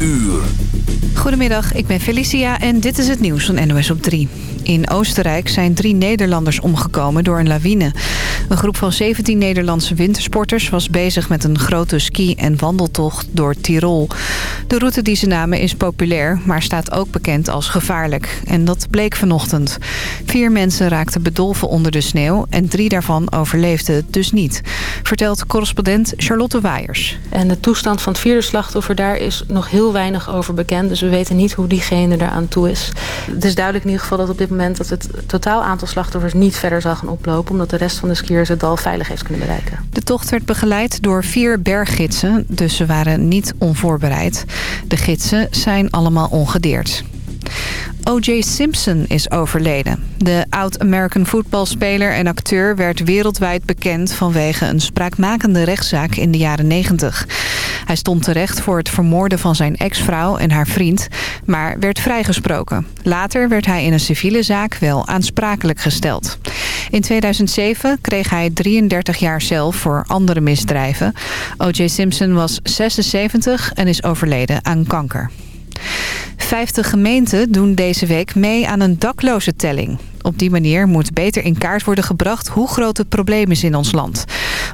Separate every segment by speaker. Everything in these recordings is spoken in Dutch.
Speaker 1: uur.
Speaker 2: Goedemiddag, ik ben Felicia en dit is het nieuws van NOS op 3. In Oostenrijk zijn drie Nederlanders omgekomen door een lawine. Een groep van 17 Nederlandse wintersporters was bezig met een grote ski- en wandeltocht door Tirol. De route die ze namen is populair, maar staat ook bekend als gevaarlijk. En dat bleek vanochtend. Vier mensen raakten bedolven onder de sneeuw en drie daarvan overleefden het dus niet. Vertelt correspondent Charlotte Waaiers.
Speaker 3: En de toestand van het vierde slachtoffer, daar is nog heel weinig over bekend. Dus we weten niet hoe diegene eraan toe is. Het is duidelijk in ieder geval dat op dit moment dat het totaal aantal slachtoffers niet verder zal gaan oplopen. Omdat de rest van de het dal veilig heeft kunnen bereiken.
Speaker 2: De tocht werd begeleid door vier berggidsen, dus ze waren niet onvoorbereid. De gidsen zijn allemaal ongedeerd. O.J. Simpson is overleden. De oud-American voetbalspeler en acteur werd wereldwijd bekend... vanwege een spraakmakende rechtszaak in de jaren 90. Hij stond terecht voor het vermoorden van zijn ex-vrouw en haar vriend... maar werd vrijgesproken. Later werd hij in een civiele zaak wel aansprakelijk gesteld. In 2007 kreeg hij 33 jaar cel voor andere misdrijven. O.J. Simpson was 76 en is overleden aan kanker. 50 gemeenten doen deze week mee aan een daklozentelling. Op die manier moet beter in kaart worden gebracht hoe groot het probleem is in ons land.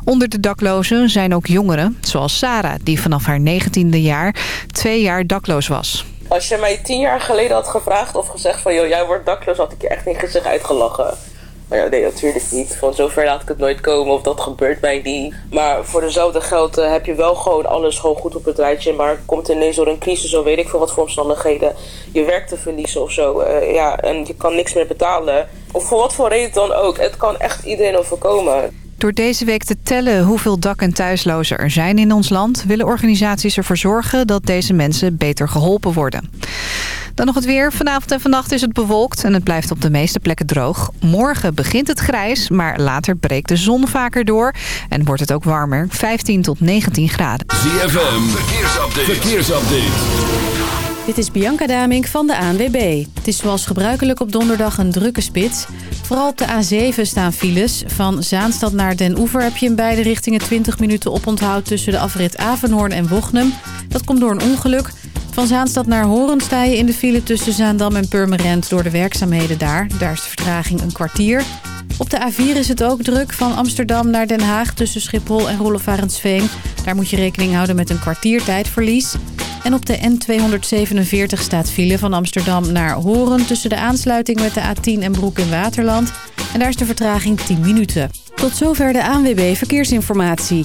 Speaker 2: Onder de daklozen zijn ook jongeren, zoals Sarah, die vanaf haar 19e jaar twee jaar dakloos was.
Speaker 4: Als je mij tien jaar geleden had gevraagd of gezegd van... joh, jij wordt dakloos, had ik je echt in gezicht uitgelachen. Maar ja, nee, natuurlijk niet. Van zover laat ik het nooit komen of dat gebeurt mij niet. Maar voor dezelfde geld uh, heb je wel gewoon alles gewoon goed op het rijtje. Maar komt ineens door een crisis, zo weet ik veel wat voor omstandigheden. Je werk te verliezen of zo. Uh, ja, en je kan niks meer betalen. Of voor wat voor reden dan ook. Het kan echt iedereen overkomen.
Speaker 2: Door deze week te tellen hoeveel dak- en thuislozen er zijn in ons land... willen organisaties ervoor zorgen dat deze mensen beter geholpen worden. Dan nog het weer. Vanavond en vannacht is het bewolkt en het blijft op de meeste plekken droog. Morgen begint het grijs, maar later breekt de zon vaker door... en wordt het ook warmer, 15 tot 19 graden.
Speaker 1: ZFM, verkeersupdate. verkeersupdate.
Speaker 5: Dit is Bianca Damink van de ANWB. Het is zoals gebruikelijk op donderdag een drukke spits. Vooral op de A7 staan files. Van Zaanstad naar Den Oever heb je in beide richtingen 20 minuten oponthoud... tussen de afrit Avenhoorn en Wochnum. Dat komt door een ongeluk. Van Zaanstad naar Horen sta je in de file tussen Zaandam en Purmerend... door de werkzaamheden daar. Daar is de vertraging een kwartier. Op de A4 is het ook druk van Amsterdam naar Den Haag... tussen Schiphol en Roelofarensveen. Daar moet je rekening houden met een kwartier tijdverlies... En op de N247 staat file van Amsterdam naar Horen... tussen de aansluiting met de A10 en Broek in Waterland. En daar is de vertraging 10 minuten. Tot zover de ANWB Verkeersinformatie.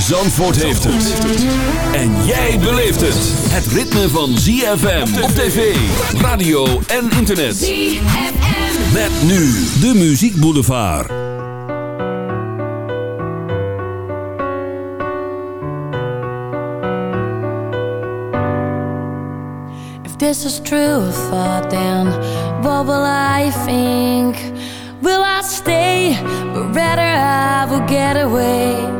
Speaker 1: Zandvoort heeft het. En jij beleeft het. Het ritme van ZFM op tv, radio en internet. ZFM. Met nu de Muziek Boulevard.
Speaker 6: this is true thought then what will I think will I stay but rather I will get away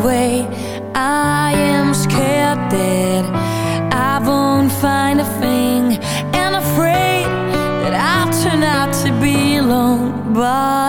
Speaker 6: away I am scared that I won't find a thing. And afraid that I'll turn out to be alone. But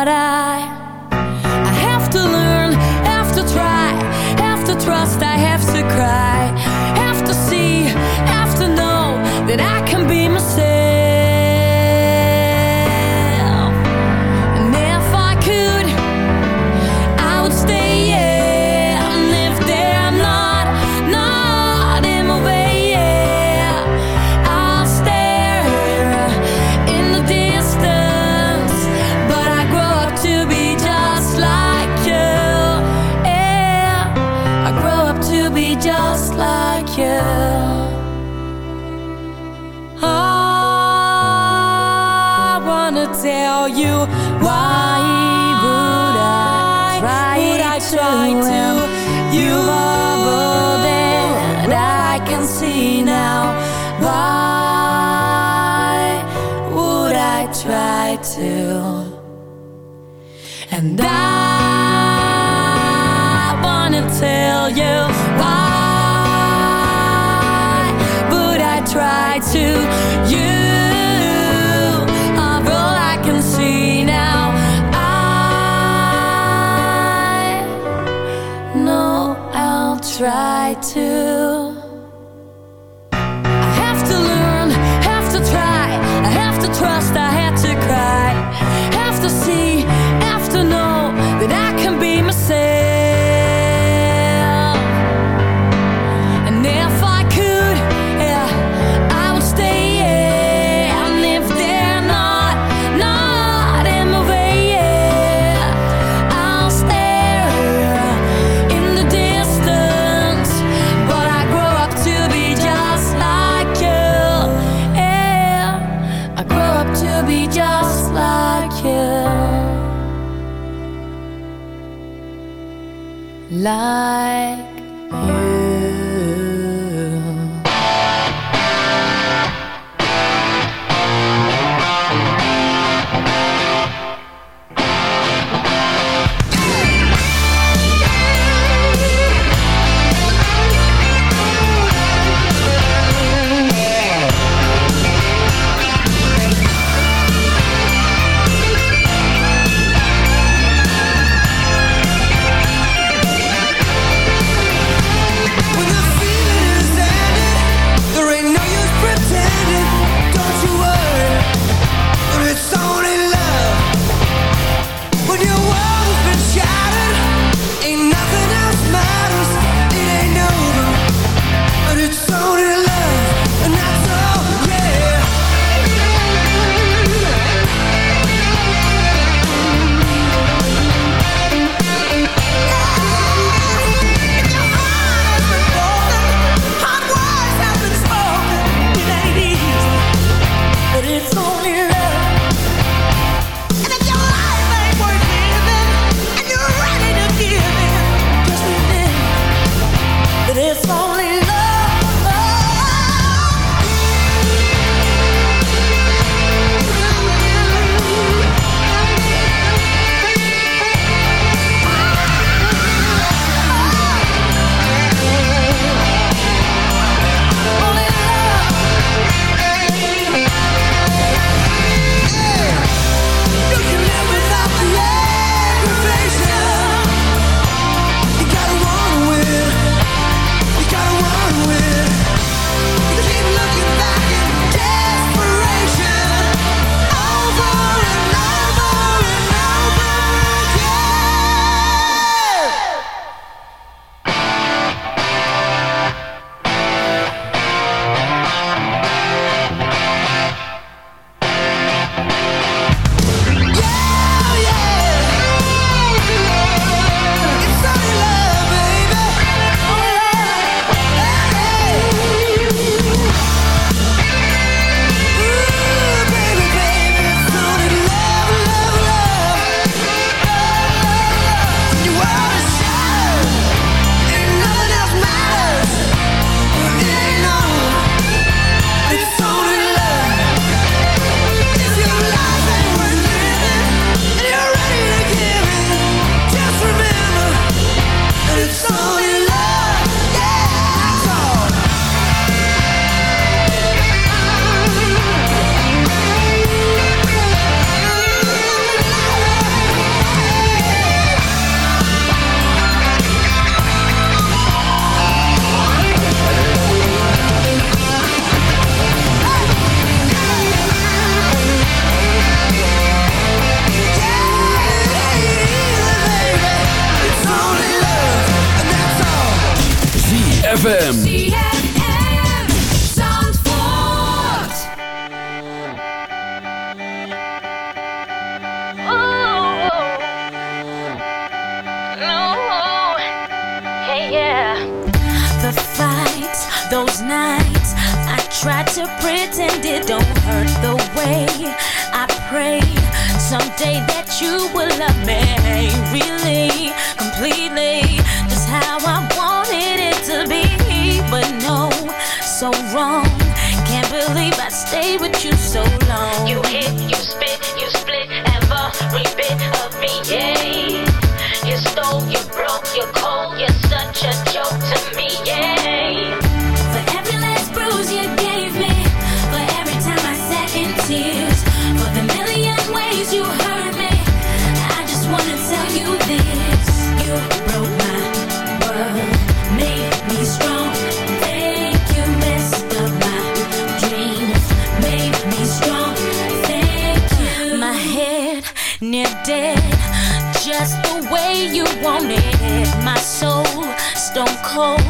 Speaker 7: hold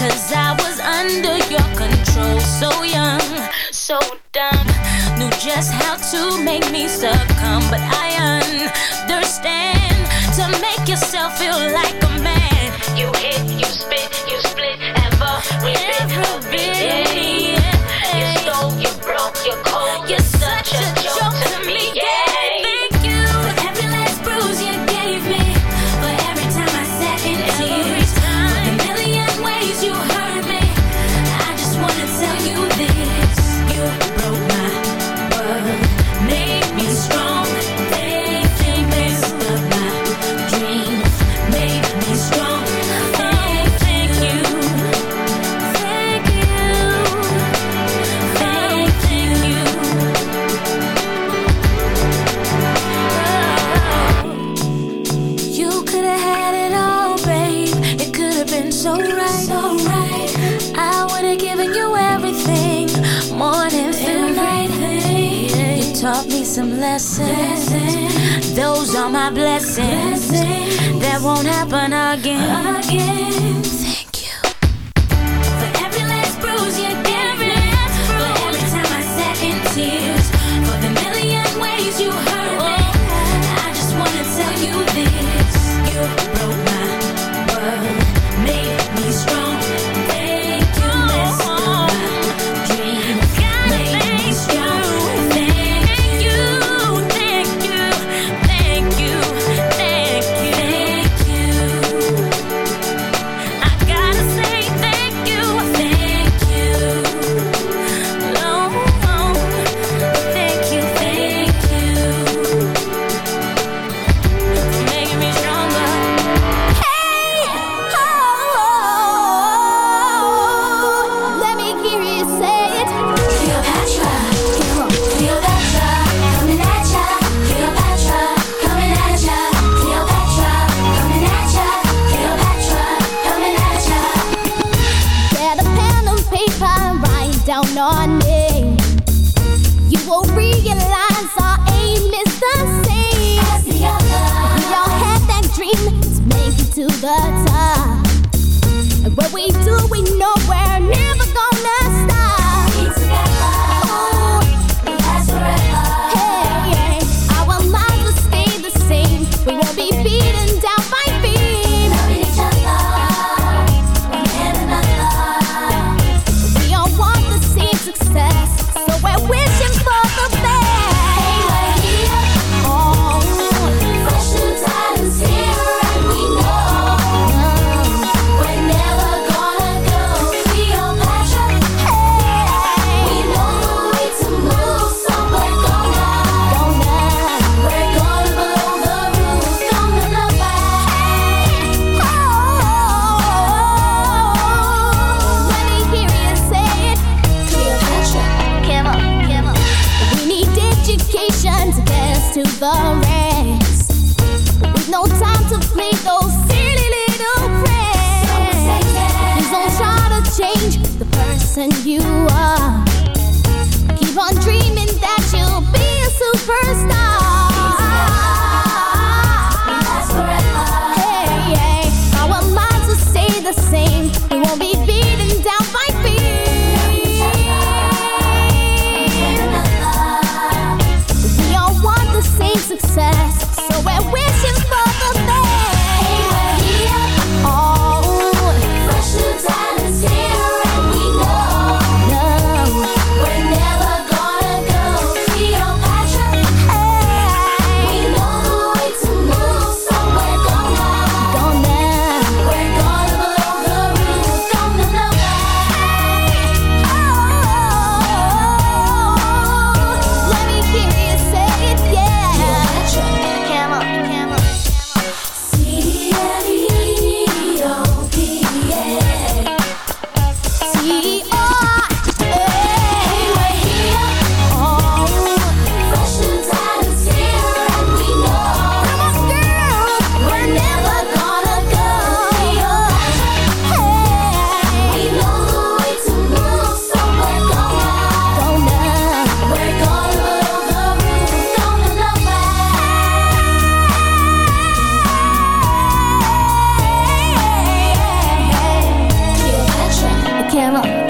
Speaker 7: Cause I was under your control. So young, so dumb Knew just how to make me succumb. But I understand To make yourself feel like a man.
Speaker 8: You hit, you spit, you split
Speaker 7: Ever, ever bit, bit some lessons. lessons. Those are my blessings. blessings. That won't happen again.
Speaker 9: again. And you are.
Speaker 7: 天了。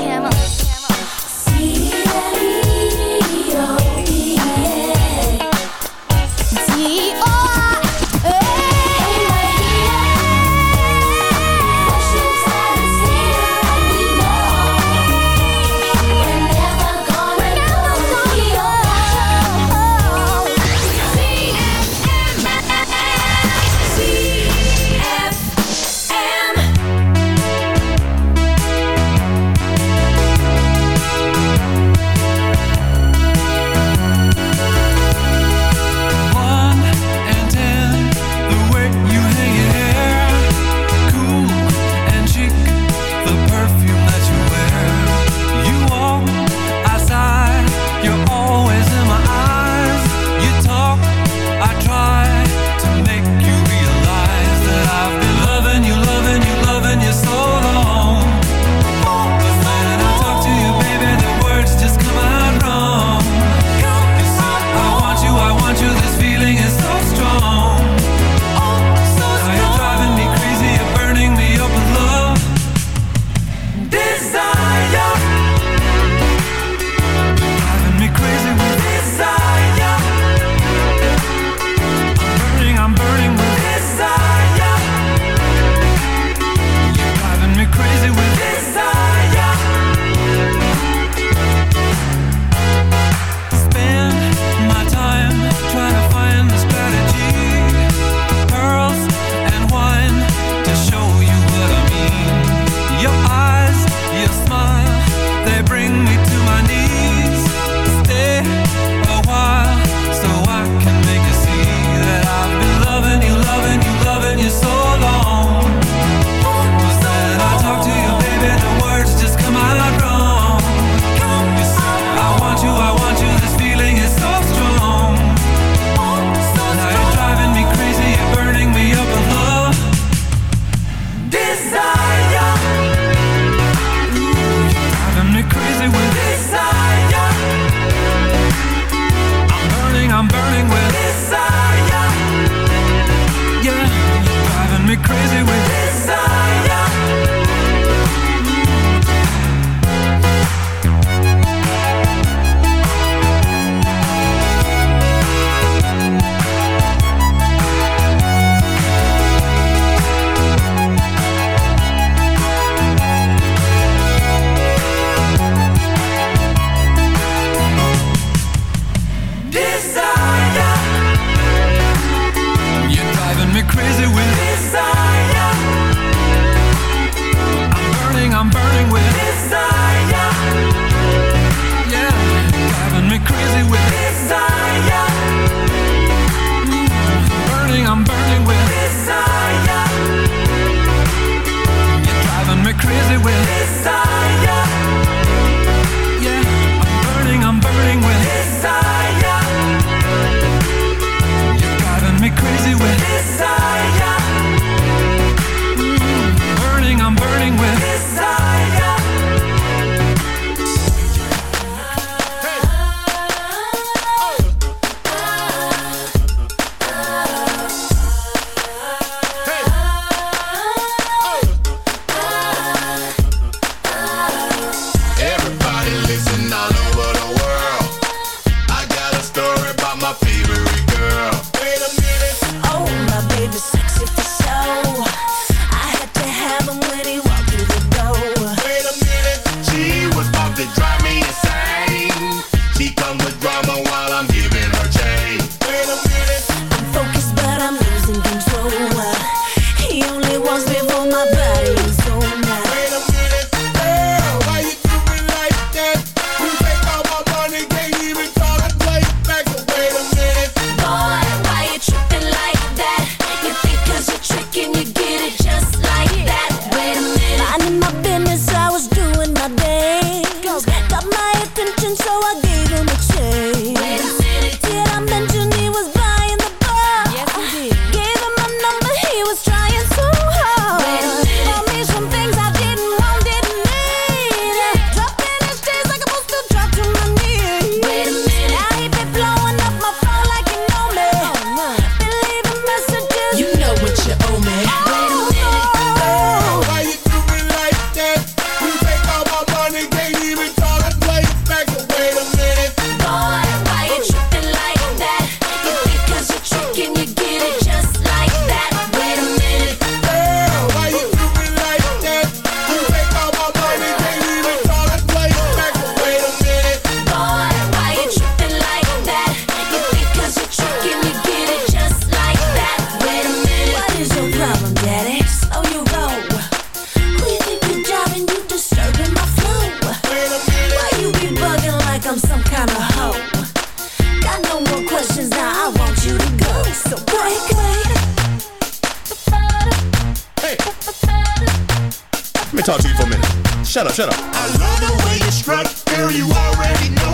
Speaker 10: Talk to you for a minute. Shut up, shut up.
Speaker 11: I love the way you strut, girl, you already know.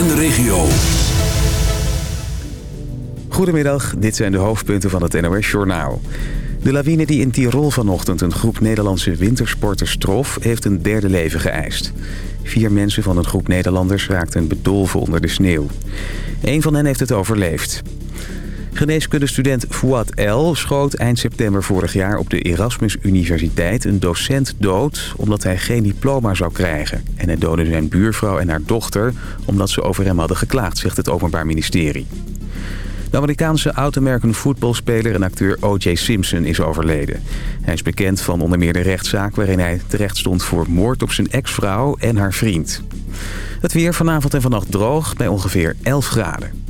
Speaker 1: en de regio.
Speaker 12: Goedemiddag, dit zijn de hoofdpunten van het NOS-journaal. De lawine die in Tirol vanochtend een groep Nederlandse wintersporters trof... heeft een derde leven geëist. Vier mensen van een groep Nederlanders raakten bedolven onder de sneeuw. Eén van hen heeft het overleefd. Geneeskundestudent Fouad El schoot eind september vorig jaar op de Erasmus Universiteit een docent dood omdat hij geen diploma zou krijgen. En hij doodde zijn buurvrouw en haar dochter omdat ze over hem hadden geklaagd, zegt het Openbaar Ministerie. De Amerikaanse oud-American voetbalspeler en acteur O.J. Simpson is overleden. Hij is bekend van onder meer de rechtszaak waarin hij terecht stond voor moord op zijn ex-vrouw en haar vriend. Het weer vanavond en vannacht droog bij ongeveer 11 graden.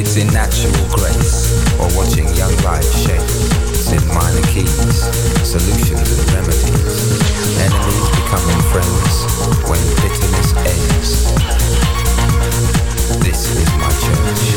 Speaker 13: It's in natural grace or watching young life shape. It's in minor keys, solutions and remedies. Enemies becoming friends when bitterness ends. This is my church.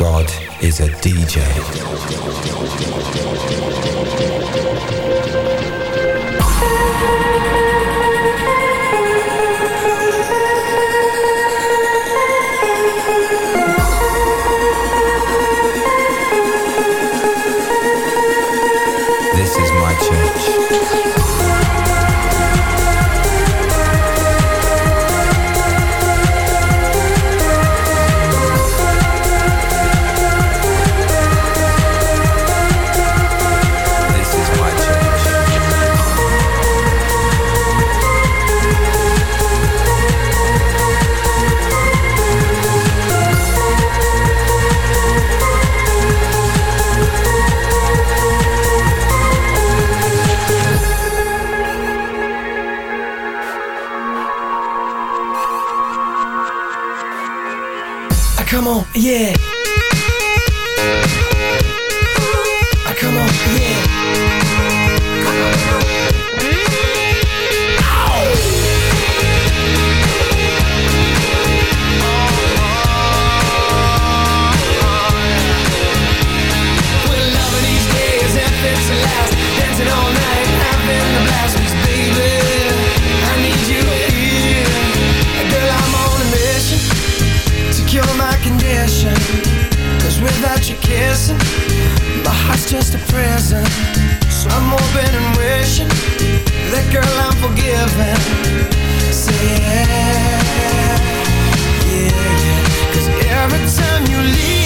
Speaker 13: God is a DJ.
Speaker 14: yeah. prison. So I'm hoping and wishing That girl I'm forgiven. Say yeah, yeah, yeah Cause every time you leave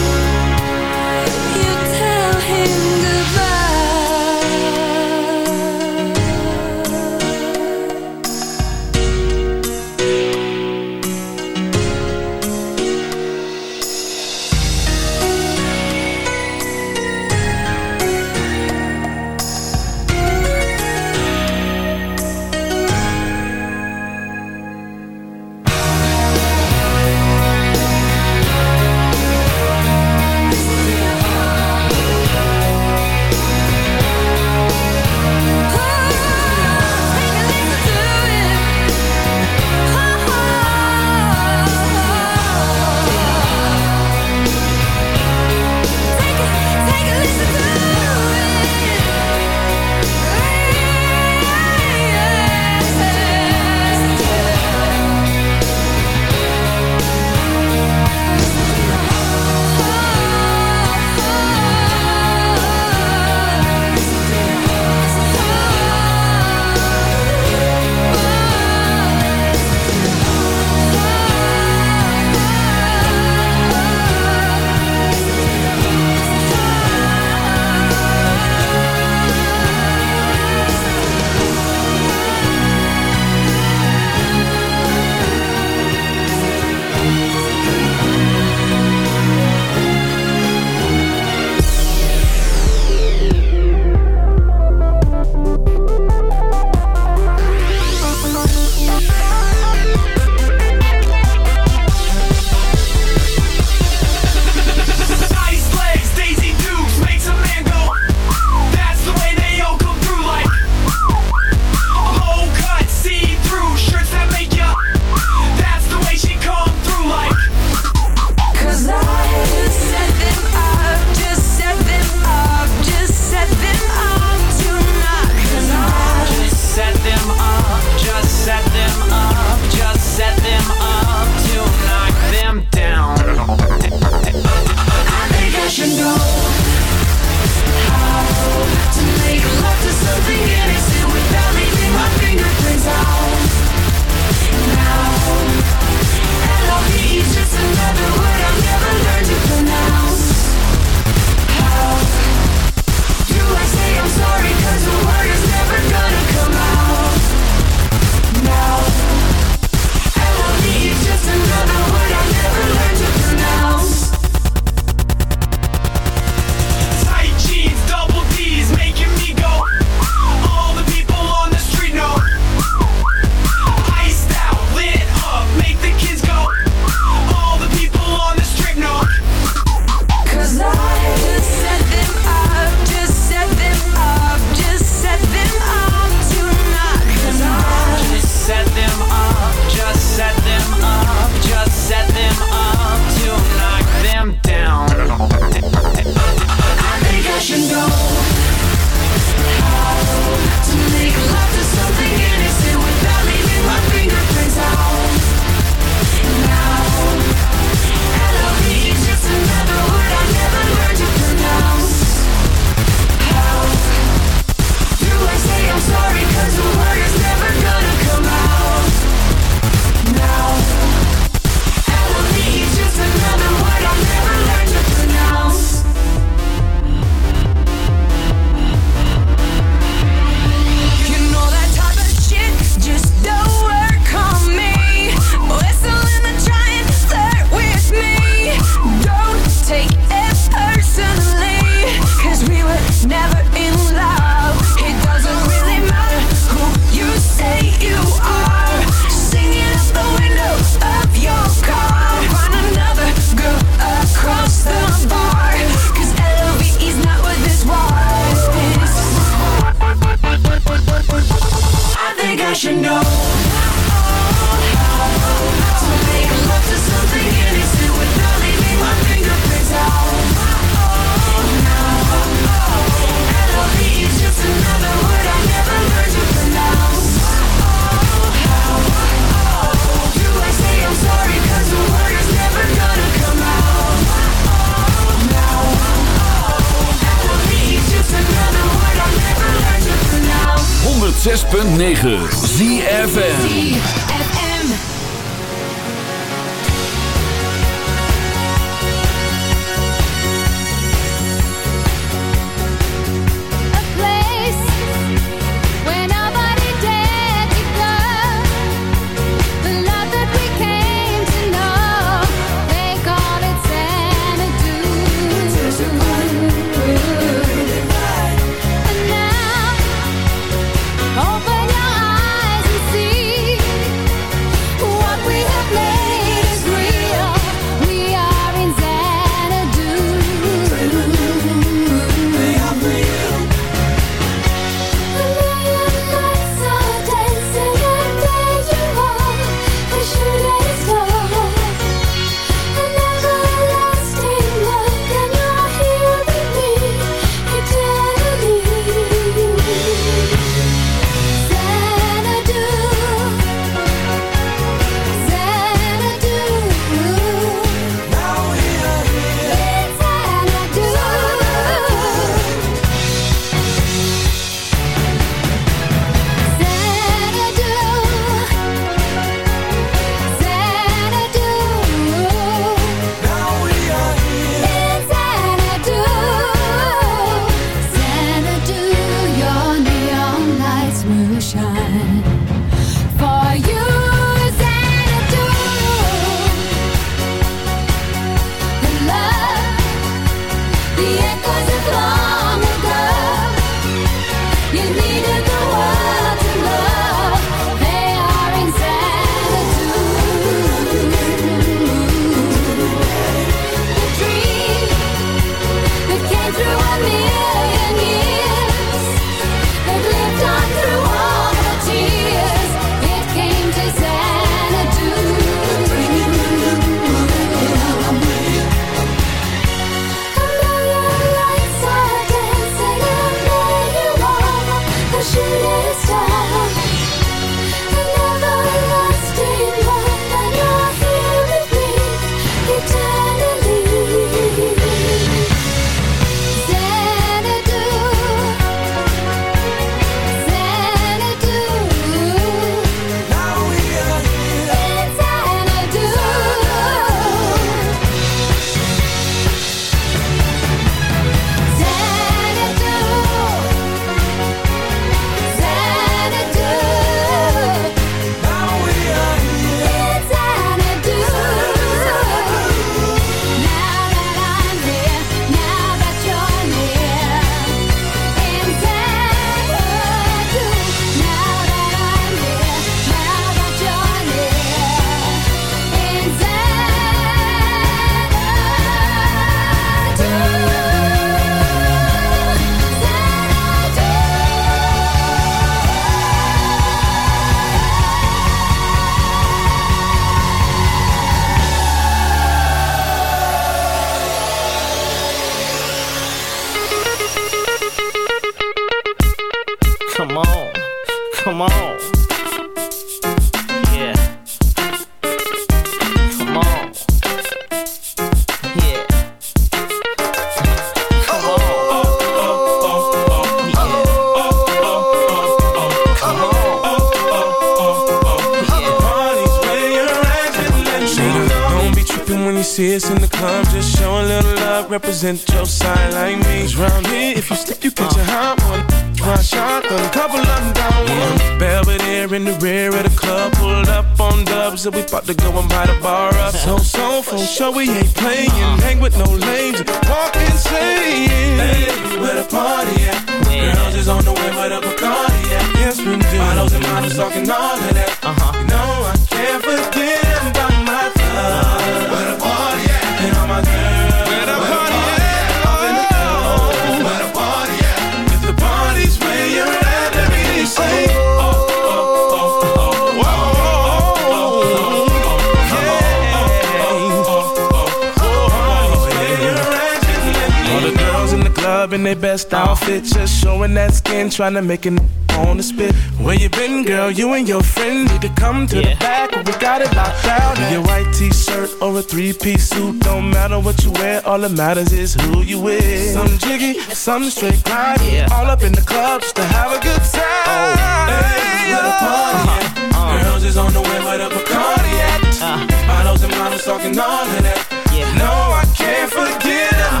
Speaker 15: best outfit, just showing that skin, trying to make it on the spit. Where you been, girl? You and your friends, you could come to yeah. the back, we got it locked down. Be a white t-shirt or a three-piece suit, don't matter what you wear, all that matters is who you with. Some jiggy, some straight grind, yeah. all up in the club just to have a good time. Oh. Hey, where the party uh-huh. uh -huh. Girls is on the way with a Bacardi at. Uh-huh. Uh. Models and models talking all of that. Yeah. No, I can't forget uh.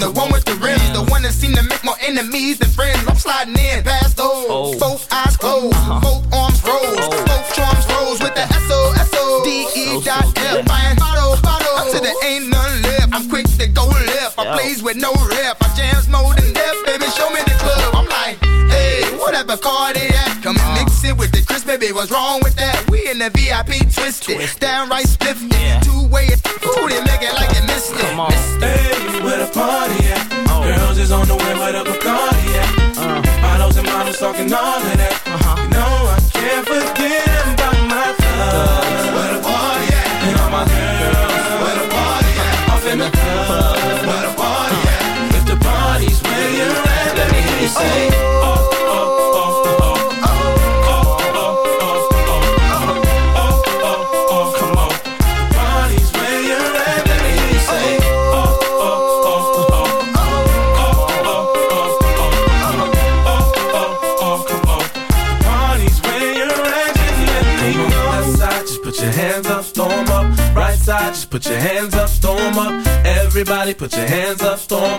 Speaker 15: the
Speaker 16: one with the rims, the one that seem to make more enemies than friends. I'm sliding in past those, oh. both eyes closed, uh-huh. both arms oh. rose, both drums rose with the S O S O. Oh, D E dot F. Bottle, bottle, to there ain't none left. I'm quick to go left, I plays with no rep, I jams more than death, baby. Show me the club. I'm like, hey, whatever up, they at, come and mix it with the crisp, baby. What's wrong with that? We in the VIP twisted, downright spiffed, two way, who they make it like it missed it. Come on.
Speaker 15: put your hands up, storm up. Everybody put your hands up,
Speaker 17: storm